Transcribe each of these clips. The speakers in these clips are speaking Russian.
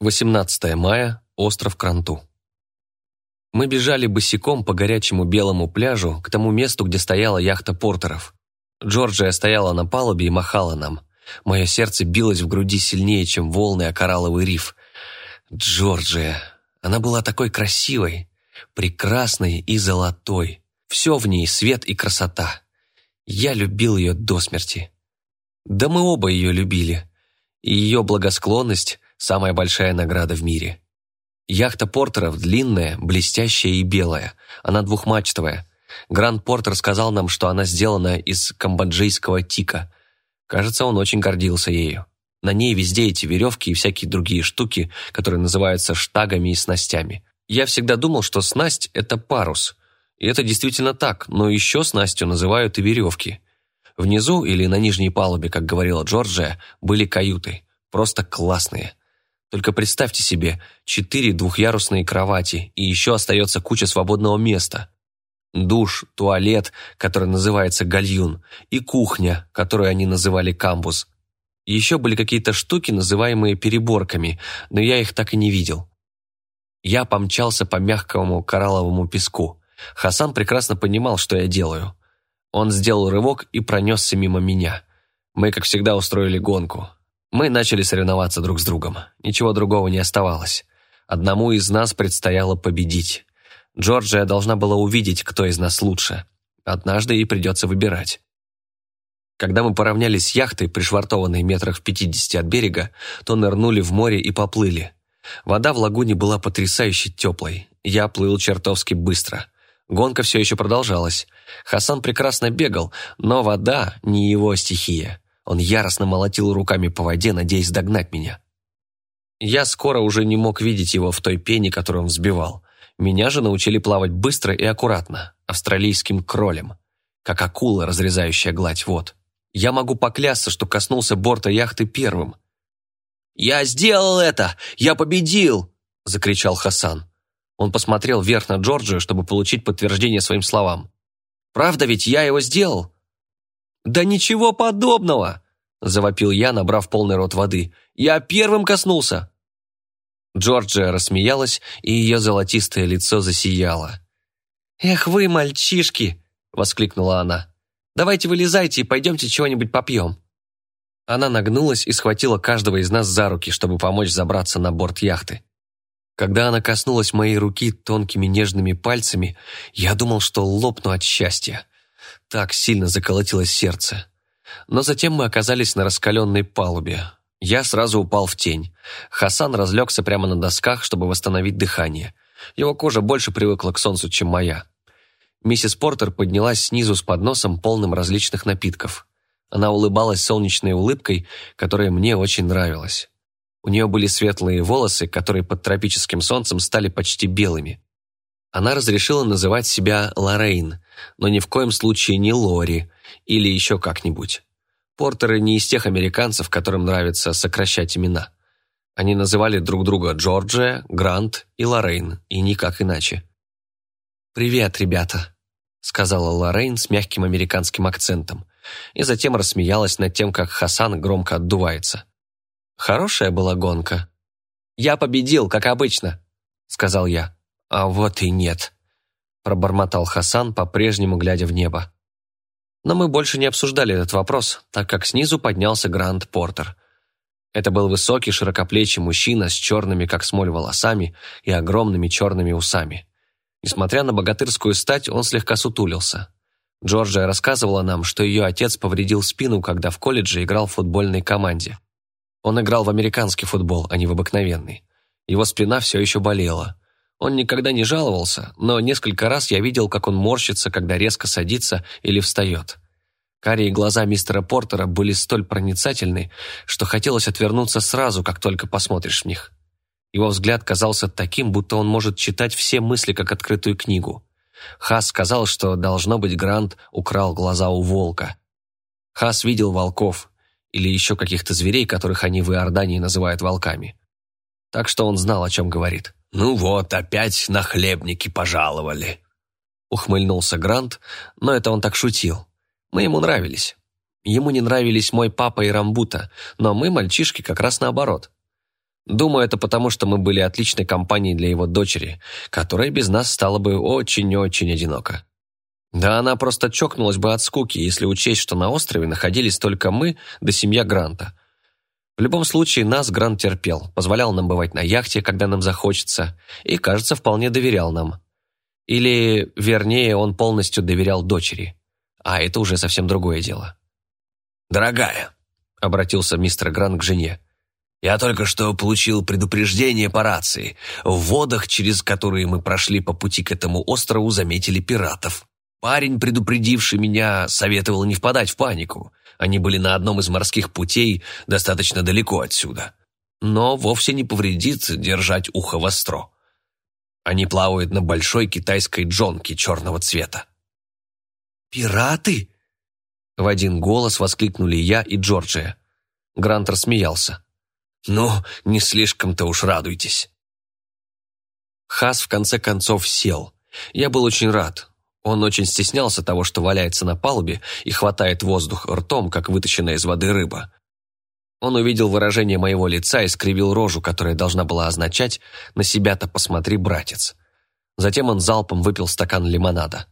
18 мая, остров Кранту. Мы бежали босиком по горячему белому пляжу к тому месту, где стояла яхта портеров. Джорджия стояла на палубе и махала нам. Мое сердце билось в груди сильнее, чем волны о коралловый риф. Джорджия. Она была такой красивой, прекрасной и золотой. Все в ней свет и красота. Я любил ее до смерти. Да мы оба ее любили. И ее благосклонность самая большая награда в мире. Яхта Портеров длинная, блестящая и белая. Она двухмачтовая. Гранд Портер сказал нам, что она сделана из камбоджийского тика. Кажется, он очень гордился ею. На ней везде эти веревки и всякие другие штуки, которые называются штагами и снастями. Я всегда думал, что снасть – это парус. И это действительно так, но еще снастью называют и веревки. Внизу или на нижней палубе, как говорила Джорджия, были каюты. Просто классные. Только представьте себе, четыре двухъярусные кровати, и еще остается куча свободного места. Душ, туалет, который называется гальюн, и кухня, которую они называли камбуз. Еще были какие-то штуки, называемые переборками, но я их так и не видел. Я помчался по мягкому коралловому песку. Хасан прекрасно понимал, что я делаю. Он сделал рывок и пронесся мимо меня. Мы, как всегда, устроили гонку. Мы начали соревноваться друг с другом. Ничего другого не оставалось. Одному из нас предстояло победить. Джорджия должна была увидеть, кто из нас лучше. Однажды ей придется выбирать. Когда мы поравнялись с яхтой, пришвартованной метрах в пятидесяти от берега, то нырнули в море и поплыли. Вода в лагуне была потрясающе теплой. Я плыл чертовски быстро. Гонка все еще продолжалась. Хасан прекрасно бегал, но вода не его стихия. Он яростно молотил руками по воде, надеясь догнать меня. Я скоро уже не мог видеть его в той пене, которую он взбивал. Меня же научили плавать быстро и аккуратно, австралийским кролем, как акула, разрезающая гладь вод. Я могу поклясться, что коснулся борта яхты первым. «Я сделал это! Я победил!» – закричал Хасан. Он посмотрел вверх на Джорджию, чтобы получить подтверждение своим словам. «Правда ведь я его сделал?» «Да ничего подобного!» – завопил я, набрав полный рот воды. «Я первым коснулся!» Джорджия рассмеялась, и ее золотистое лицо засияло. «Эх вы, мальчишки!» – воскликнула она. «Давайте вылезайте и пойдемте чего-нибудь попьем». Она нагнулась и схватила каждого из нас за руки, чтобы помочь забраться на борт яхты. Когда она коснулась моей руки тонкими нежными пальцами, я думал, что лопну от счастья. Так сильно заколотилось сердце. Но затем мы оказались на раскаленной палубе. Я сразу упал в тень. Хасан разлегся прямо на досках, чтобы восстановить дыхание. Его кожа больше привыкла к солнцу, чем моя. Миссис Портер поднялась снизу с подносом, полным различных напитков. Она улыбалась солнечной улыбкой, которая мне очень нравилась. У нее были светлые волосы, которые под тропическим солнцем стали почти белыми. Она разрешила называть себя Лоррейн, но ни в коем случае не Лори или еще как-нибудь. Портеры не из тех американцев, которым нравится сокращать имена. Они называли друг друга Джорджия, Грант и Лоррейн, и никак иначе. «Привет, ребята», — сказала Лоррейн с мягким американским акцентом, и затем рассмеялась над тем, как Хасан громко отдувается. Хорошая была гонка. «Я победил, как обычно», — сказал я. «А вот и нет», – пробормотал Хасан, по-прежнему глядя в небо. Но мы больше не обсуждали этот вопрос, так как снизу поднялся Гранд Портер. Это был высокий, широкоплечий мужчина с черными, как смоль, волосами и огромными черными усами. Несмотря на богатырскую стать, он слегка сутулился. Джорджия рассказывала нам, что ее отец повредил спину, когда в колледже играл в футбольной команде. Он играл в американский футбол, а не в обыкновенный. Его спина все еще болела – он никогда не жаловался, но несколько раз я видел, как он морщится, когда резко садится или встает. Карие глаза мистера Портера были столь проницательны, что хотелось отвернуться сразу, как только посмотришь в них. Его взгляд казался таким, будто он может читать все мысли, как открытую книгу. Хас сказал, что, должно быть, Грант украл глаза у волка. Хас видел волков, или еще каких-то зверей, которых они в Иордании называют волками. Так что он знал, о чем говорит. «Ну вот, опять на хлебники пожаловали», — ухмыльнулся Грант, но это он так шутил. Мы ему нравились. Ему не нравились мой папа и Рамбута, но мы, мальчишки, как раз наоборот. Думаю, это потому, что мы были отличной компанией для его дочери, которая без нас стала бы очень-очень одинока. Да она просто чокнулась бы от скуки, если учесть, что на острове находились только мы да семья Гранта. В любом случае, нас Грант терпел, позволял нам бывать на яхте, когда нам захочется, и, кажется, вполне доверял нам. Или, вернее, он полностью доверял дочери. А это уже совсем другое дело. «Дорогая», — обратился мистер Грант к жене, «я только что получил предупреждение по рации. В водах, через которые мы прошли по пути к этому острову, заметили пиратов. Парень, предупредивший меня, советовал не впадать в панику. Они были на одном из морских путей достаточно далеко отсюда. Но вовсе не повредит держать ухо востро. Они плавают на большой китайской джонке черного цвета. «Пираты?» В один голос воскликнули я и Джорджия. Грант рассмеялся. «Ну, не слишком-то уж радуйтесь». Хас в конце концов сел. Я был очень рад. Он очень стеснялся того, что валяется на палубе и хватает воздух ртом, как вытащенная из воды рыба. Он увидел выражение моего лица и скривил рожу, которая должна была означать «на себя-то посмотри, братец». Затем он залпом выпил стакан лимонада.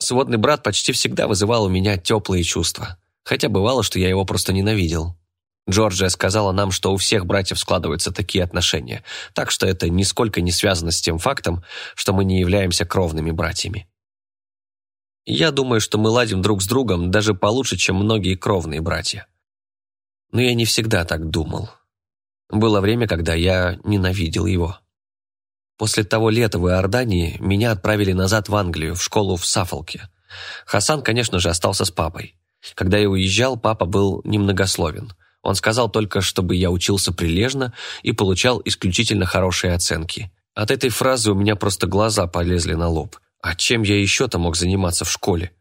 Сводный брат почти всегда вызывал у меня теплые чувства, хотя бывало, что я его просто ненавидел. Джорджия сказала нам, что у всех братьев складываются такие отношения, так что это нисколько не связано с тем фактом, что мы не являемся кровными братьями. Я думаю, что мы ладим друг с другом даже получше, чем многие кровные братья. Но я не всегда так думал. Было время, когда я ненавидел его. После того лета в Иордании меня отправили назад в Англию, в школу в Саффолке. Хасан, конечно же, остался с папой. Когда я уезжал, папа был немногословен. Он сказал только, чтобы я учился прилежно и получал исключительно хорошие оценки. От этой фразы у меня просто глаза полезли на лоб. А чем я еще-то мог заниматься в школе?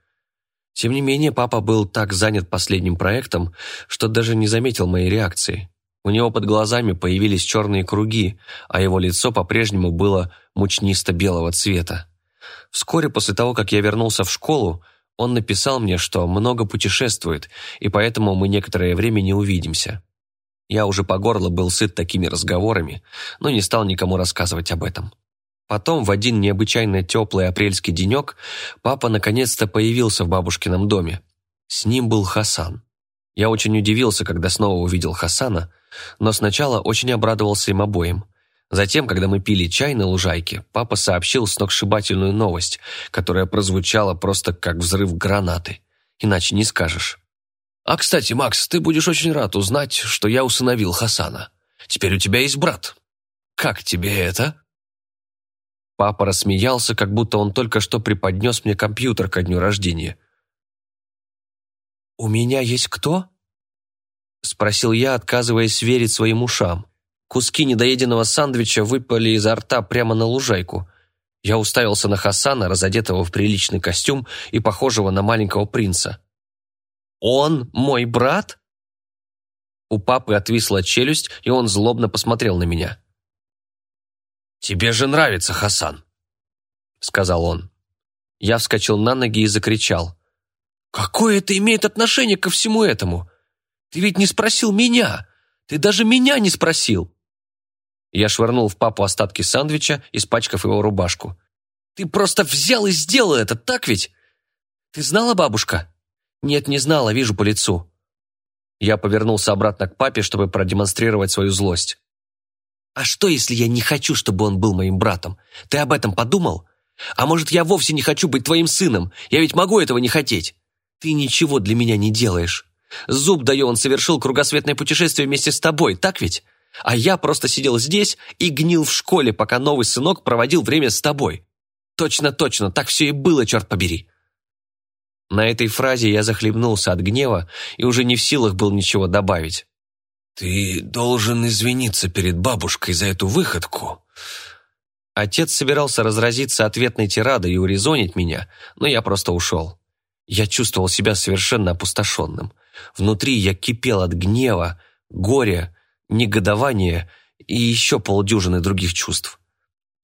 Тем не менее, папа был так занят последним проектом, что даже не заметил моей реакции. У него под глазами появились черные круги, а его лицо по-прежнему было мучнисто-белого цвета. Вскоре после того, как я вернулся в школу, он написал мне, что много путешествует, и поэтому мы некоторое время не увидимся. Я уже по горло был сыт такими разговорами, но не стал никому рассказывать об этом. Потом, в один необычайно теплый апрельский денек, папа наконец-то появился в бабушкином доме. С ним был Хасан. Я очень удивился, когда снова увидел Хасана, но сначала очень обрадовался им обоим. Затем, когда мы пили чай на лужайке, папа сообщил сногсшибательную новость, которая прозвучала просто как взрыв гранаты. Иначе не скажешь. «А, кстати, Макс, ты будешь очень рад узнать, что я усыновил Хасана. Теперь у тебя есть брат. Как тебе это?» Папа рассмеялся, как будто он только что преподнес мне компьютер ко дню рождения. «У меня есть кто?» — спросил я, отказываясь верить своим ушам. Куски недоеденного сандвича выпали изо рта прямо на лужайку. Я уставился на Хасана, разодетого в приличный костюм и похожего на маленького принца. «Он мой брат?» У папы отвисла челюсть, и он злобно посмотрел на меня. «Тебе же нравится Хасан», — сказал он. Я вскочил на ноги и закричал. «Какое это имеет отношение ко всему этому? Ты ведь не спросил меня! Ты даже меня не спросил!» Я швырнул в папу остатки сандвича, испачкав его рубашку. «Ты просто взял и сделал это, так ведь? Ты знала, бабушка?» «Нет, не знала, вижу по лицу». Я повернулся обратно к папе, чтобы продемонстрировать свою злость. «А что, если я не хочу, чтобы он был моим братом? Ты об этом подумал? А может, я вовсе не хочу быть твоим сыном? Я ведь могу этого не хотеть. Ты ничего для меня не делаешь. Зуб даю, он совершил кругосветное путешествие вместе с тобой, так ведь? А я просто сидел здесь и гнил в школе, пока новый сынок проводил время с тобой. Точно-точно, так все и было, черт побери. На этой фразе я захлебнулся от гнева и уже не в силах был ничего добавить. «Ты должен извиниться перед бабушкой за эту выходку». Отец собирался разразиться ответной тирадой и урезонить меня, но я просто ушел. Я чувствовал себя совершенно опустошенным. Внутри я кипел от гнева, горя, негодования и еще полдюжины других чувств.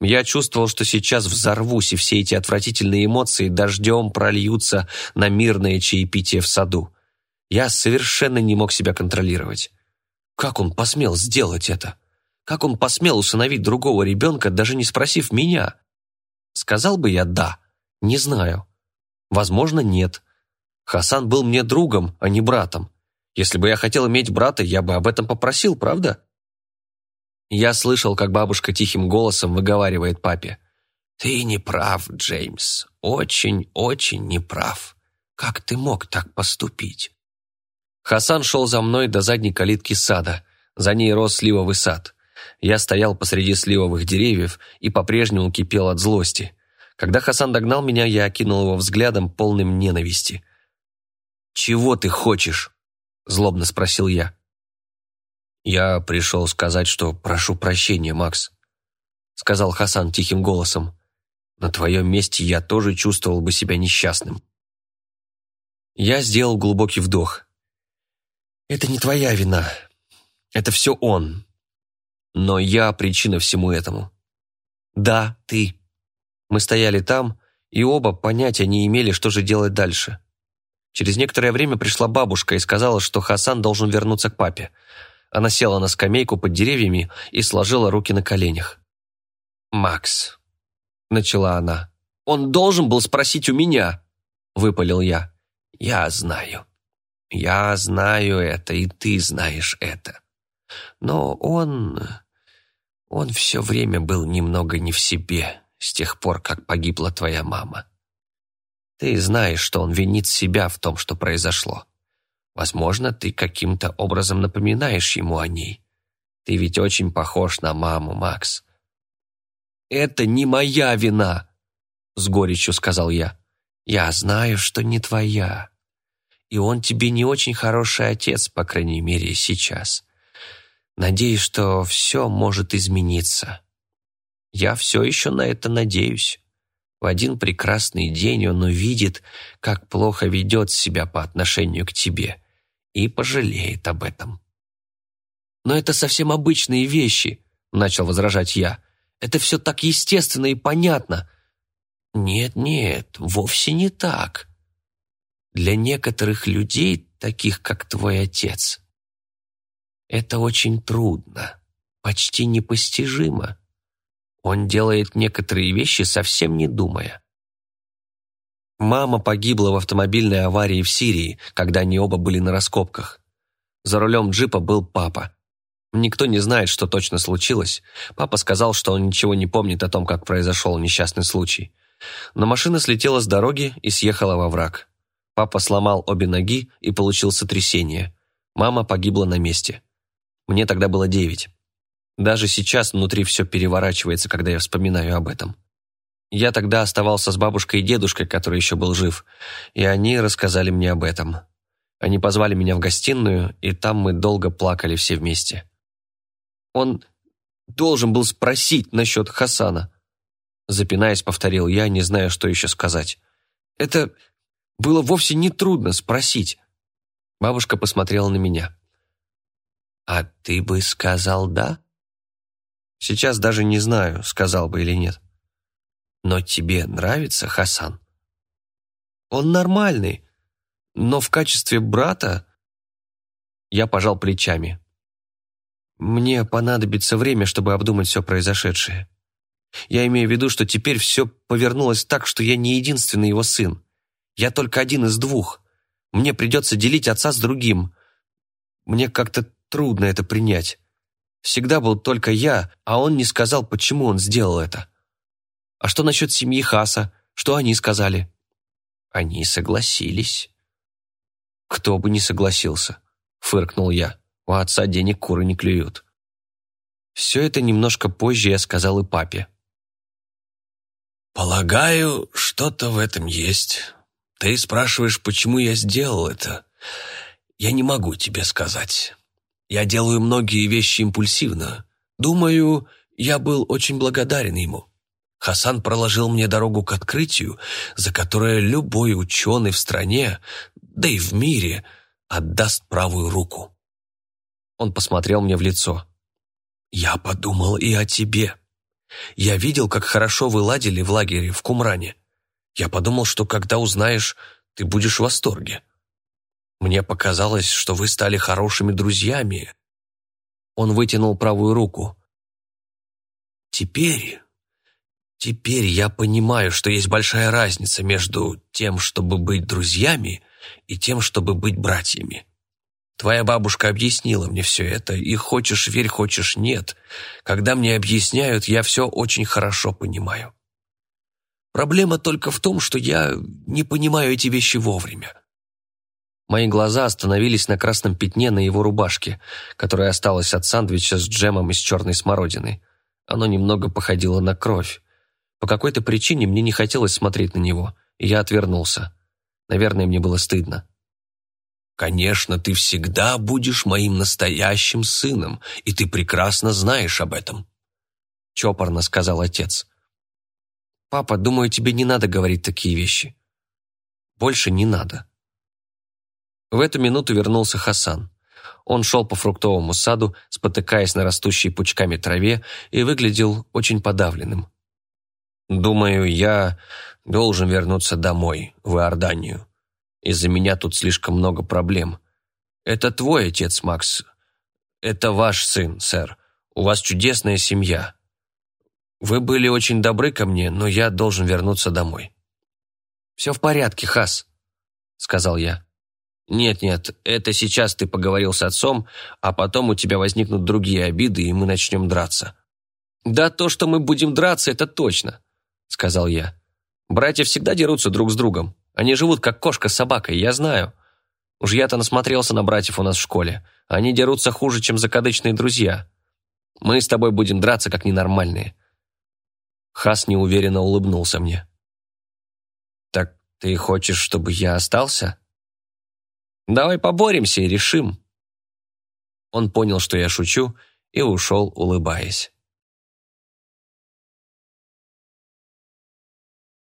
Я чувствовал, что сейчас взорвусь, и все эти отвратительные эмоции дождем прольются на мирное чаепитие в саду. Я совершенно не мог себя контролировать. Как он посмел сделать это? Как он посмел усыновить другого ребенка, даже не спросив меня? Сказал бы я «да», не знаю. Возможно, нет. Хасан был мне другом, а не братом. Если бы я хотел иметь брата, я бы об этом попросил, правда? Я слышал, как бабушка тихим голосом выговаривает папе. «Ты не прав, Джеймс. Очень-очень не прав. Как ты мог так поступить?» Хасан шел за мной до задней калитки сада. За ней рос сливовый сад. Я стоял посреди сливовых деревьев и по-прежнему кипел от злости. Когда Хасан догнал меня, я окинул его взглядом, полным ненависти. «Чего ты хочешь?» – злобно спросил я. «Я пришел сказать, что прошу прощения, Макс», – сказал Хасан тихим голосом. «На твоем месте я тоже чувствовал бы себя несчастным». Я сделал глубокий вдох. «Это не твоя вина. Это все он. Но я причина всему этому. Да, ты. Мы стояли там, и оба понятия не имели, что же делать дальше. Через некоторое время пришла бабушка и сказала, что Хасан должен вернуться к папе. Она села на скамейку под деревьями и сложила руки на коленях. «Макс», — начала она, — «он должен был спросить у меня», — выпалил я. «Я знаю. Я знаю это, и ты знаешь это. Но он... он все время был немного не в себе с тех пор, как погибла твоя мама. Ты знаешь, что он винит себя в том, что произошло. Возможно, ты каким-то образом напоминаешь ему о ней. Ты ведь очень похож на маму, Макс. «Это не моя вина», — с горечью сказал я. «Я знаю, что не твоя. И он тебе не очень хороший отец, по крайней мере, сейчас. Надеюсь, что все может измениться. Я все еще на это надеюсь. В один прекрасный день он увидит, как плохо ведет себя по отношению к тебе, и пожалеет об этом. «Но это совсем обычные вещи», — начал возражать я. «Это все так естественно и понятно». «Нет-нет, вовсе не так. Для некоторых людей, таких как твой отец, это очень трудно, почти непостижимо. Он делает некоторые вещи, совсем не думая. Мама погибла в автомобильной аварии в Сирии, когда они оба были на раскопках. За рулем джипа был папа. Никто не знает, что точно случилось. Папа сказал, что он ничего не помнит о том, как произошел несчастный случай. Но машина слетела с дороги и съехала во враг. Папа сломал обе ноги и получил сотрясение. Мама погибла на месте. Мне тогда было девять. Даже сейчас внутри все переворачивается, когда я вспоминаю об этом. Я тогда оставался с бабушкой и дедушкой, который еще был жив, и они рассказали мне об этом. Они позвали меня в гостиную, и там мы долго плакали все вместе. Он должен был спросить насчет Хасана. Запинаясь, повторил я, не зная, что еще сказать. Это было вовсе не трудно спросить. Бабушка посмотрела на меня. «А ты бы сказал «да»?» «Сейчас даже не знаю, сказал бы или нет». «Но тебе нравится Хасан?» «Он нормальный, но в качестве брата...» Я пожал плечами. «Мне понадобится время, чтобы обдумать все произошедшее. Я имею в виду, что теперь все повернулось так, что я не единственный его сын. Я только один из двух. Мне придется делить отца с другим. Мне как-то Трудно это принять. Всегда был только я, а он не сказал, почему он сделал это. А что насчет семьи Хаса? Что они сказали? Они согласились. Кто бы не согласился, фыркнул я. У отца денег куры не клюют. Все это немножко позже я сказал и папе. «Полагаю, что-то в этом есть. Ты спрашиваешь, почему я сделал это. Я не могу тебе сказать. Я делаю многие вещи импульсивно. Думаю, я был очень благодарен ему. Хасан проложил мне дорогу к открытию, за которое любой ученый в стране, да и в мире, отдаст правую руку. Он посмотрел мне в лицо. «Я подумал и о тебе. Я видел, как хорошо вы ладили в лагере в Кумране. Я подумал, что когда узнаешь, ты будешь в восторге. Мне показалось, что вы стали хорошими друзьями». Он вытянул правую руку. теперь... Теперь я понимаю, что есть большая разница между тем, чтобы быть друзьями, и тем, чтобы быть братьями. Твоя бабушка объяснила мне все это, и хочешь верь, хочешь нет. Когда мне объясняют, я все очень хорошо понимаю. Проблема только в том, что я не понимаю эти вещи вовремя. Мои глаза остановились на красном пятне на его рубашке, которая осталась от сандвича с джемом из черной смородины. Оно немного походило на кровь. По какой-то причине мне не хотелось смотреть на него, и я отвернулся. Наверное, мне было стыдно. «Конечно, ты всегда будешь моим настоящим сыном, и ты прекрасно знаешь об этом», — чопорно сказал отец. «Папа, думаю, тебе не надо говорить такие вещи. Больше не надо». В эту минуту вернулся Хасан. Он шел по фруктовому саду, спотыкаясь на растущей пучками траве, и выглядел очень подавленным. «Думаю, я должен вернуться домой, в Иорданию. Из-за меня тут слишком много проблем. Это твой отец, Макс. Это ваш сын, сэр. У вас чудесная семья. Вы были очень добры ко мне, но я должен вернуться домой». «Все в порядке, Хас», — сказал я. «Нет-нет, это сейчас ты поговорил с отцом, а потом у тебя возникнут другие обиды, и мы начнем драться». «Да то, что мы будем драться, это точно», — сказал я. «Братья всегда дерутся друг с другом. Они живут как кошка с собакой, я знаю. Уж я-то насмотрелся на братьев у нас в школе. Они дерутся хуже, чем закадычные друзья. Мы с тобой будем драться, как ненормальные». Хас неуверенно улыбнулся мне. «Так ты хочешь, чтобы я остался?» Давай поборемся и решим». Он понял, что я шучу, и ушел, улыбаясь.